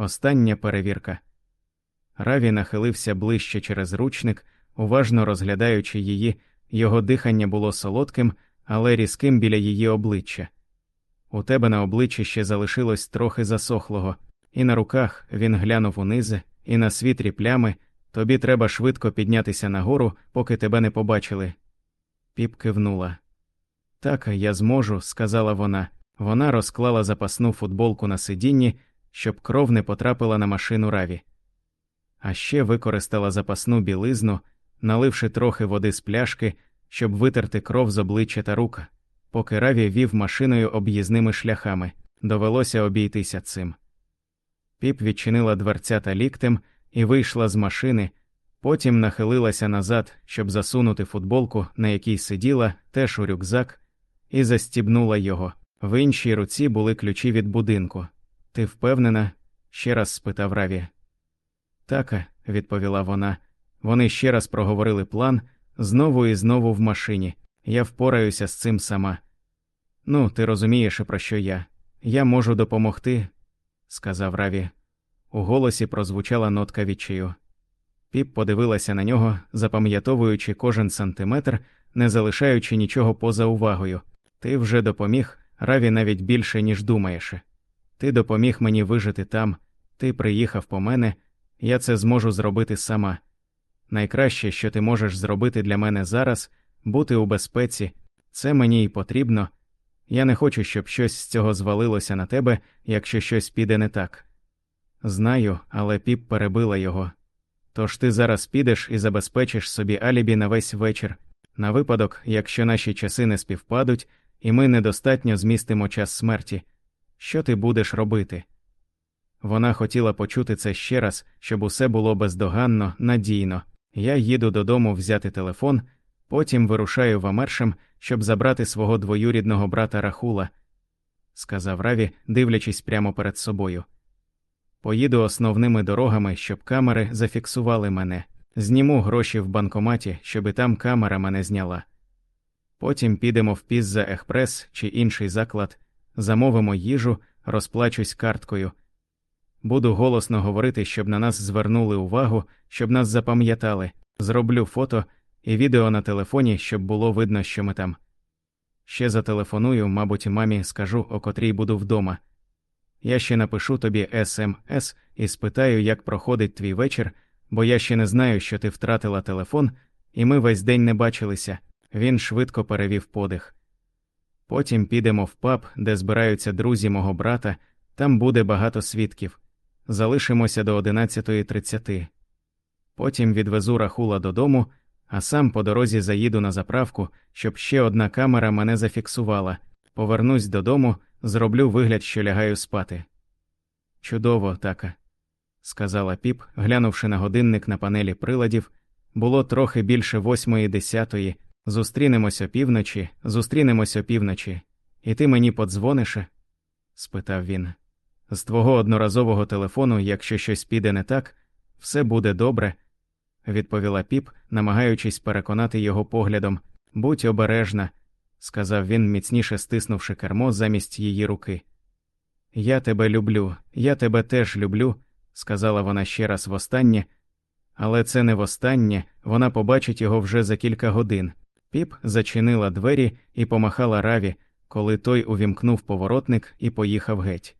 Остання перевірка. Раві нахилився ближче через ручник, уважно розглядаючи її, його дихання було солодким, але різким біля її обличчя. У тебе на обличчі ще залишилось трохи засохлого, і на руках він глянув унизи, і на світрі плями тобі треба швидко піднятися нагору, поки тебе не побачили. Піп кивнула. Так, я зможу, сказала вона. Вона розклала запасну футболку на сидінні, щоб кров не потрапила на машину раві. А ще використала запасну білизну, наливши трохи води з пляшки, щоб витерти кров з обличчя та рука. Поки раві вів машиною об'їзними шляхами, довелося обійтися цим. Піп відчинила дверцята ліктем і вийшла з машини, потім нахилилася назад, щоб засунути футболку, на якій сиділа, теж у рюкзак, і застібнула його. В іншій руці були ключі від будинку. Ти впевнена? ще раз спитав Раві. Така, відповіла вона. Вони ще раз проговорили план знову і знову в машині. Я впораюся з цим сама. Ну, ти розумієш, про що я. Я можу допомогти, сказав Раві. У голосі прозвучала нотка відчаю. Піп подивилася на нього, запам'ятовуючи кожен сантиметр, не залишаючи нічого поза увагою. Ти вже допоміг, Раві навіть більше, ніж думаєш. Ти допоміг мені вижити там, ти приїхав по мене, я це зможу зробити сама. Найкраще, що ти можеш зробити для мене зараз, бути у безпеці, це мені й потрібно. Я не хочу, щоб щось з цього звалилося на тебе, якщо щось піде не так. Знаю, але піп перебила його. Тож ти зараз підеш і забезпечиш собі алібі на весь вечір, на випадок, якщо наші часи не співпадуть, і ми недостатньо змістимо час смерті. Що ти будеш робити? Вона хотіла почути це ще раз, щоб усе було бездоганно, надійно. Я їду додому взяти телефон, потім вирушаю в Амершем, щоб забрати свого двоюрідного брата Рахула, сказав Раві, дивлячись прямо перед собою. Поїду основними дорогами, щоб камери зафіксували мене, зніму гроші в банкоматі, щоб і там камера мене зняла. Потім підемо в Пізза Експрес чи інший заклад, замовимо їжу, розплачусь карткою. Буду голосно говорити, щоб на нас звернули увагу, щоб нас запам'ятали, зроблю фото і відео на телефоні, щоб було видно, що ми там. Ще зателефоную, мабуть, мамі скажу, о котрій буду вдома. Я ще напишу тобі смс і спитаю, як проходить твій вечір, бо я ще не знаю, що ти втратила телефон, і ми весь день не бачилися. Він швидко перевів подих. Потім підемо в паб, де збираються друзі мого брата, там буде багато свідків. Залишимося до 11.30. Потім відвезу рахула додому, а сам по дорозі заїду на заправку, щоб ще одна камера мене зафіксувала. Повернусь додому, зроблю вигляд, що лягаю спати. Чудово, така, сказала піп, глянувши на годинник на панелі приладів, було трохи більше восьмої десятої. Зустрінемось опівночі, зустрінемось опівночі, і ти мені подзвониш? спитав він. З твого одноразового телефону, якщо щось піде не так, все буде добре, відповіла піп, намагаючись переконати його поглядом. Будь обережна, сказав він, міцніше стиснувши кермо замість її руки. Я тебе люблю, я тебе теж люблю, сказала вона ще раз востаннє, але це не востаннє, вона побачить його вже за кілька годин. Піп зачинила двері і помахала раві, коли той увімкнув поворотник і поїхав геть.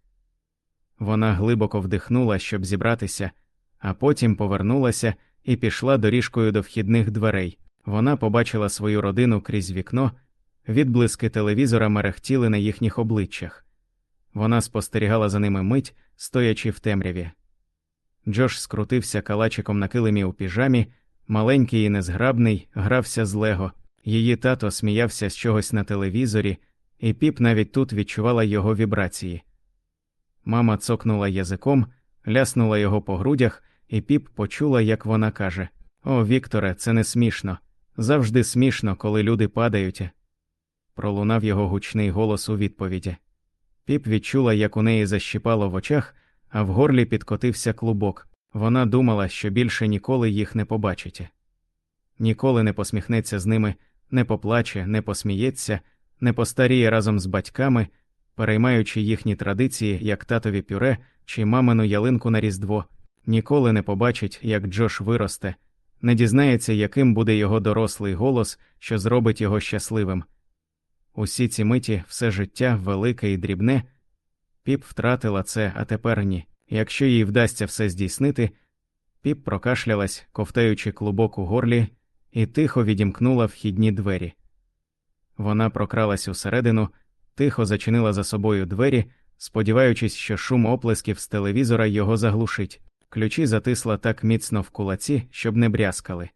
Вона глибоко вдихнула, щоб зібратися, а потім повернулася і пішла доріжкою до вхідних дверей. Вона побачила свою родину крізь вікно, відблиски телевізора мерехтіли на їхніх обличчях. Вона спостерігала за ними мить, стоячи в темряві. Джош скрутився калачиком на килимі у піжамі, маленький і незграбний, грався з лего. Її тато сміявся з чогось на телевізорі, і піп навіть тут відчувала його вібрації. Мама цокнула язиком, ляснула його по грудях, і піп почула, як вона каже: О, Вікторе, це не смішно. Завжди смішно, коли люди падають. Пролунав його гучний голос у відповіді. Піп відчула, як у неї защіпало в очах, а в горлі підкотився клубок. Вона думала, що більше ніколи їх не побачить. Ніколи не посміхнеться з ними, не поплаче, не посміється, не постаріє разом з батьками, переймаючи їхні традиції, як татові пюре чи мамину ялинку на Різдво, ніколи не побачить, як Джош виросте, не дізнається, яким буде його дорослий голос, що зробить його щасливим. Усі ці миті, все життя велике і дрібне. Піп втратила це, а тепер ні. Якщо їй вдасться все здійснити, піп прокашлялась, ковтаючи клубок у горлі, і тихо відімкнула вхідні двері. Вона прокралась усередину, тихо зачинила за собою двері, сподіваючись, що шум оплесків з телевізора його заглушить. Ключі затисла так міцно в кулаці, щоб не брязкали.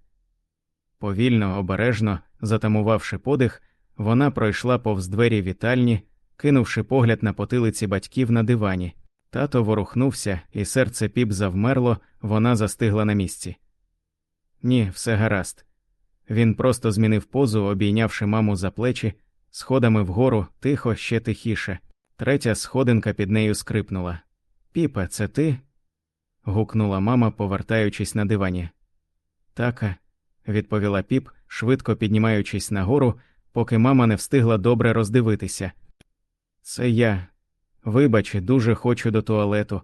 Повільно, обережно, затамувавши подих, вона пройшла повз двері вітальні, кинувши погляд на потилиці батьків на дивані. Тато ворухнувся, і серце піп завмерло, вона застигла на місці. Ні, все гаразд. Він просто змінив позу, обійнявши маму за плечі, сходами вгору, тихо, ще тихіше. Третя сходинка під нею скрипнула. Піпе, це ти? гукнула мама, повертаючись на дивані. Така, відповіла піп, швидко піднімаючись нагору, поки мама не встигла добре роздивитися. Це я. Вибач, дуже хочу до туалету.